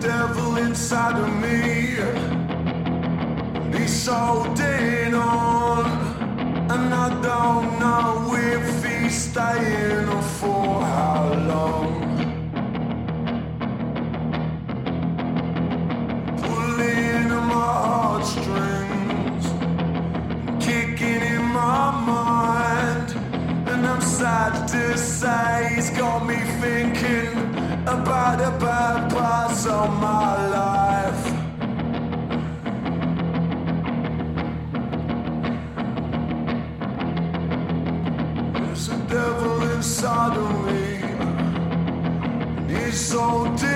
devil inside of me. He's holding on, and I don't know if he's staying or for how long. Pulling on my heartstrings, kicking in my mind, and I'm sad to say he's got me thinking devil inside of me, and he's holding